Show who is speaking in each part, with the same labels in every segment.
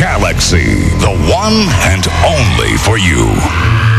Speaker 1: Galaxy, the one and only for you.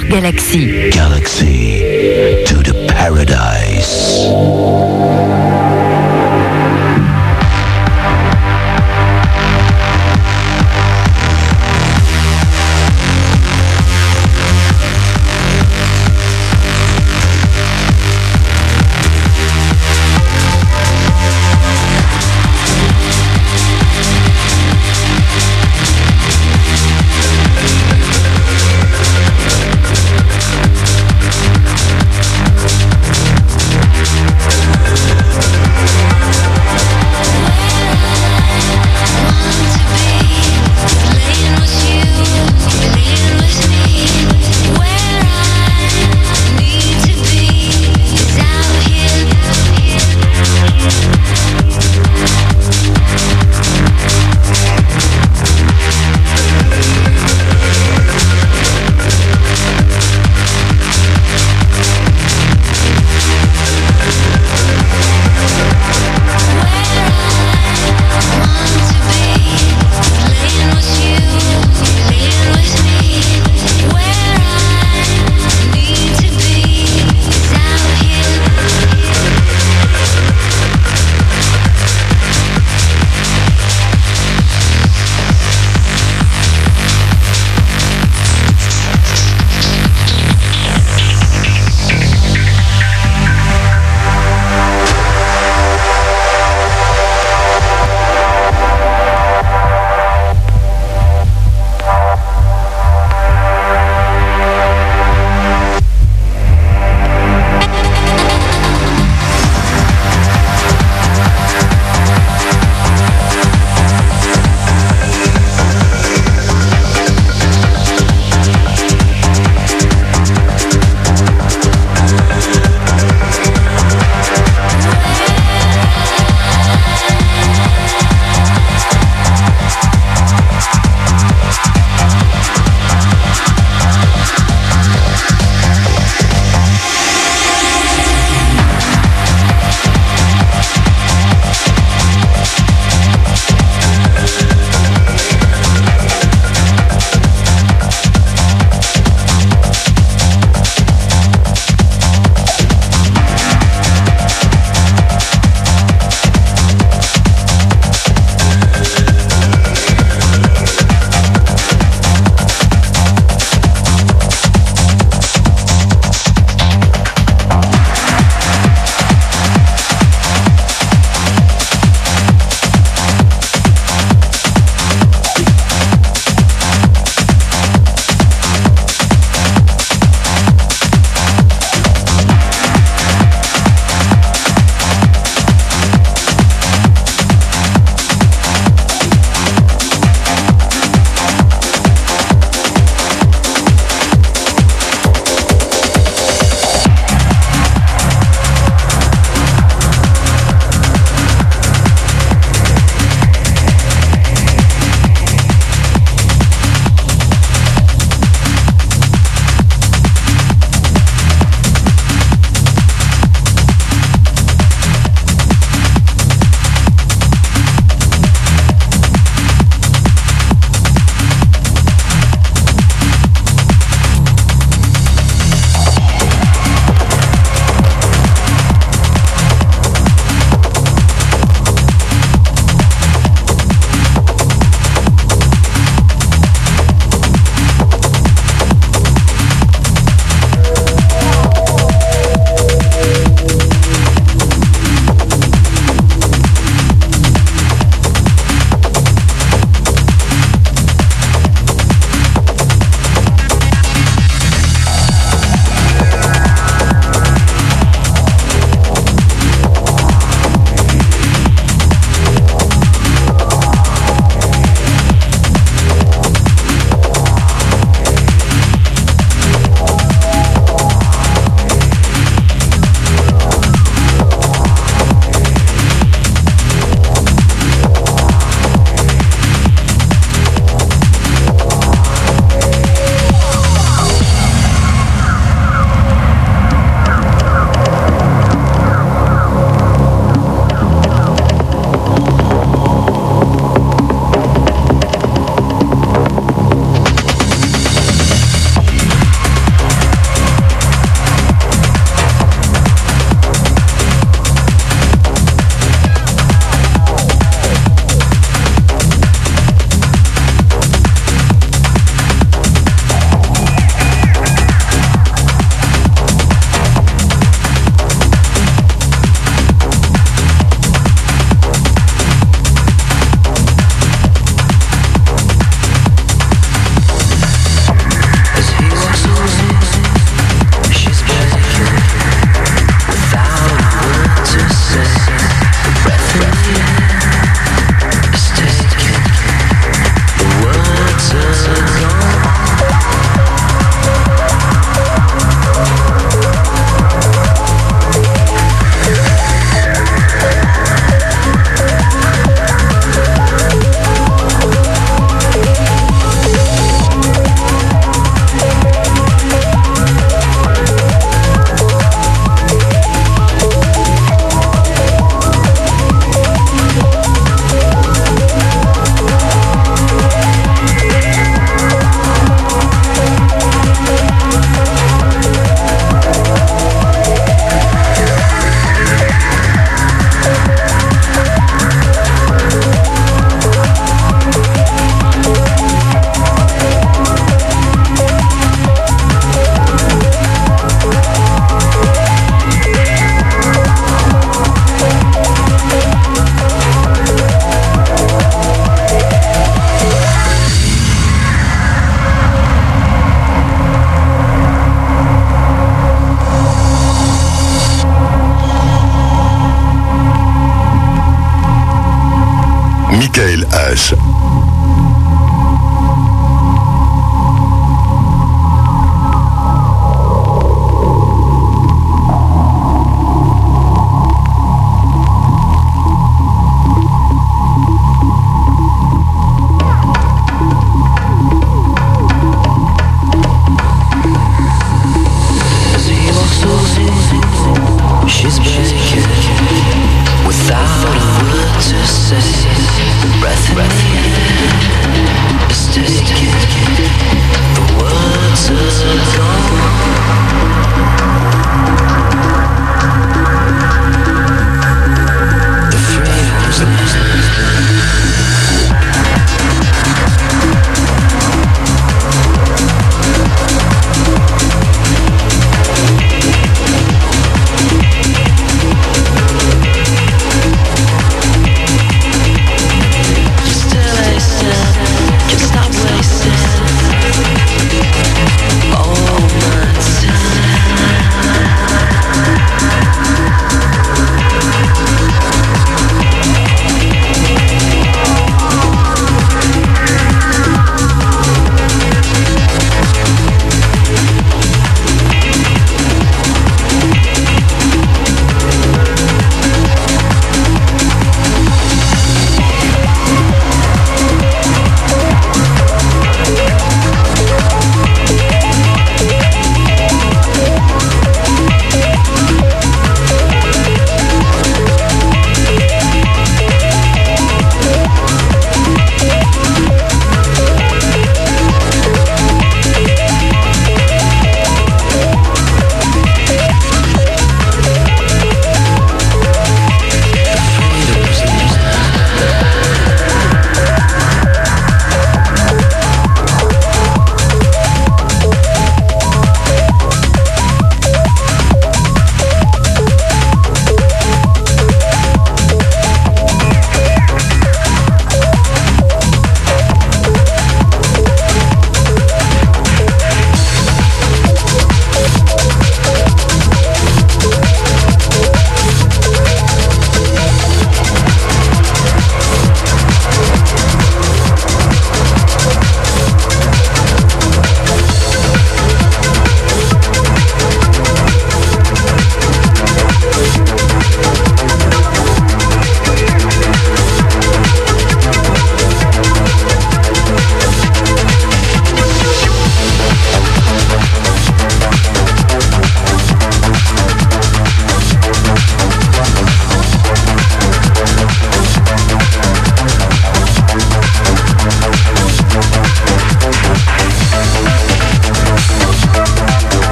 Speaker 2: Galaxy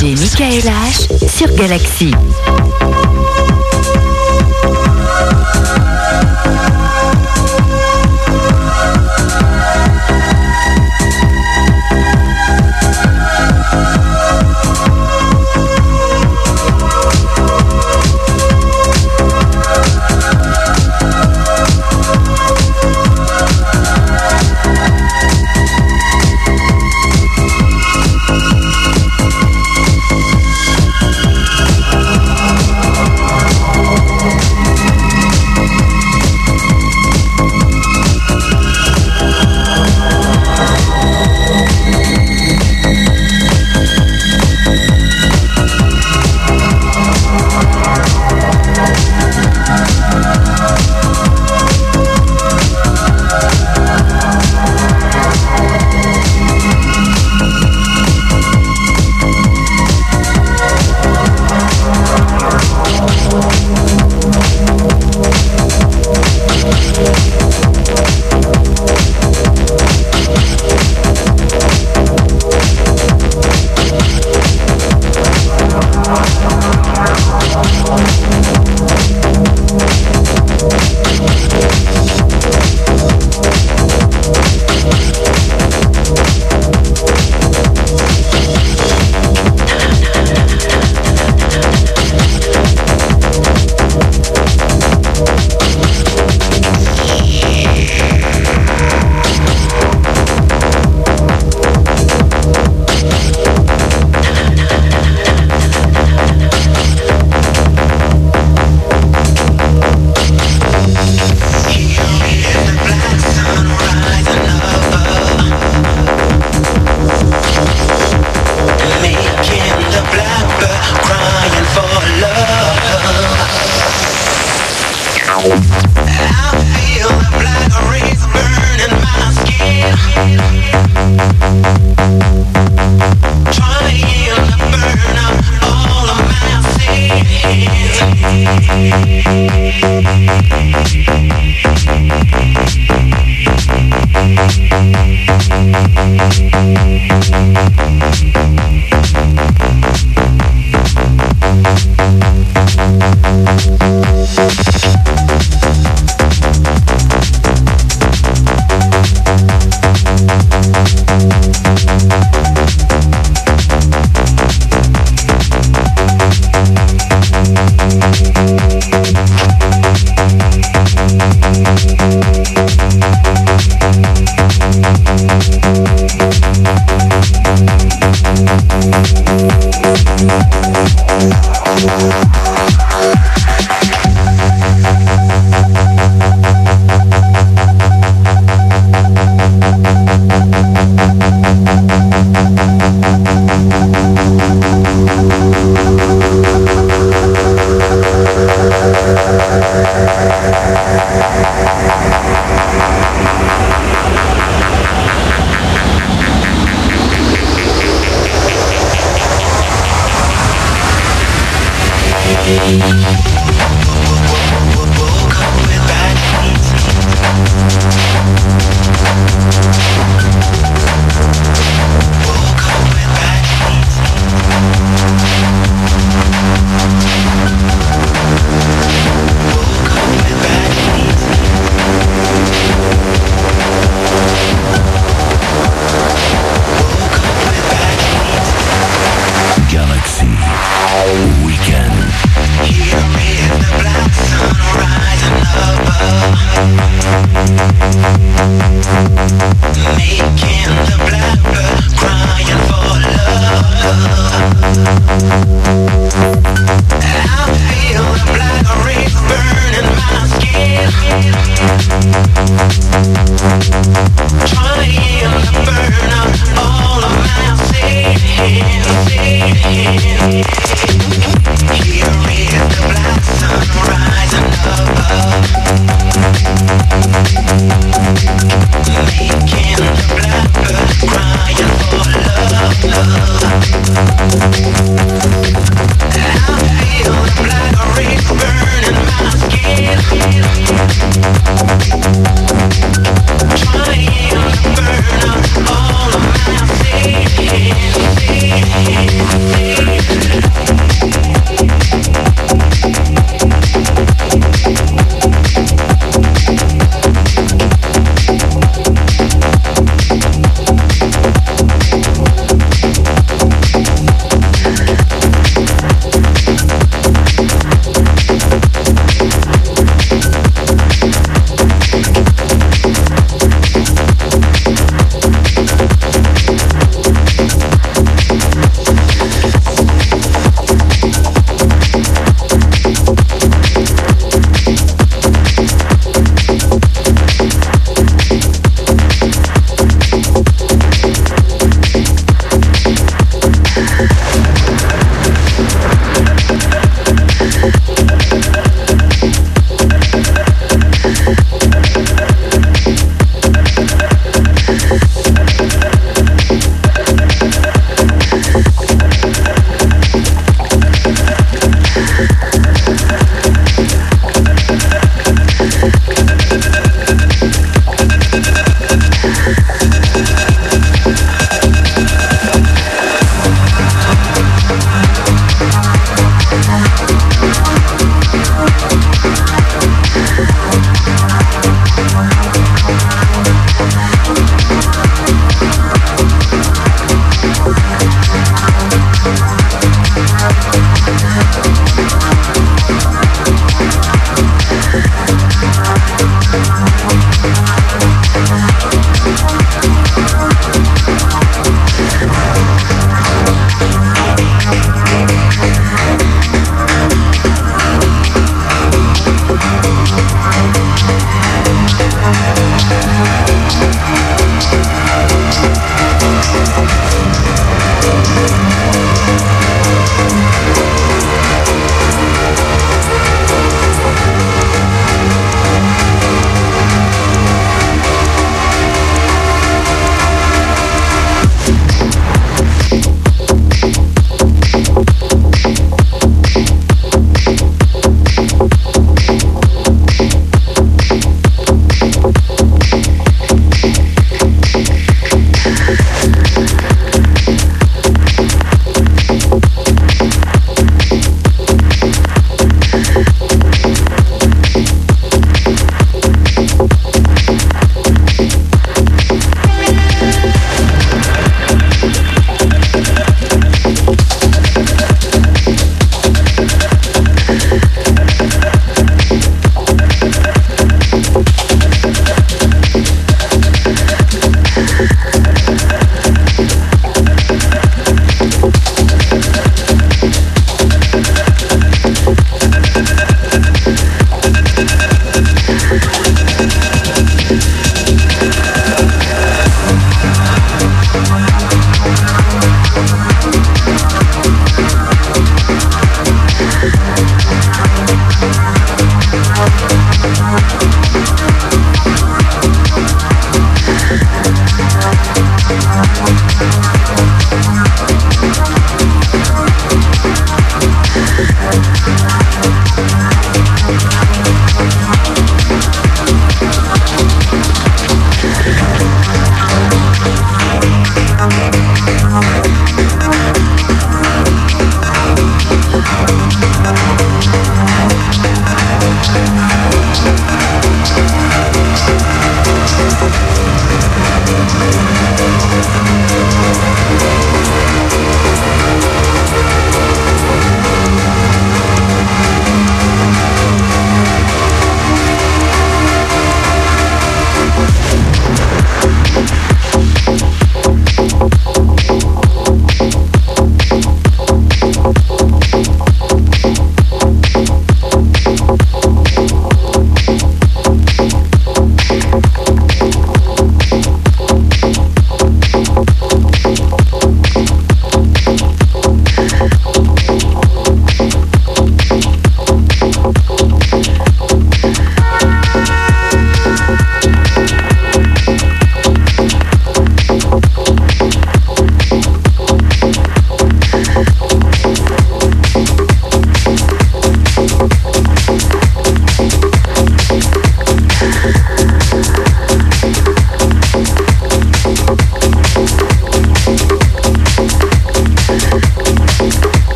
Speaker 2: DJ Michael H sur Galaxy.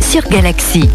Speaker 2: Sur Galaxy.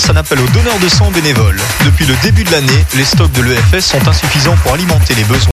Speaker 3: Lance un appel aux donneurs de sang bénévoles. Depuis le début de l'année, les stocks de l'EFS sont insuffisants pour alimenter les besoins.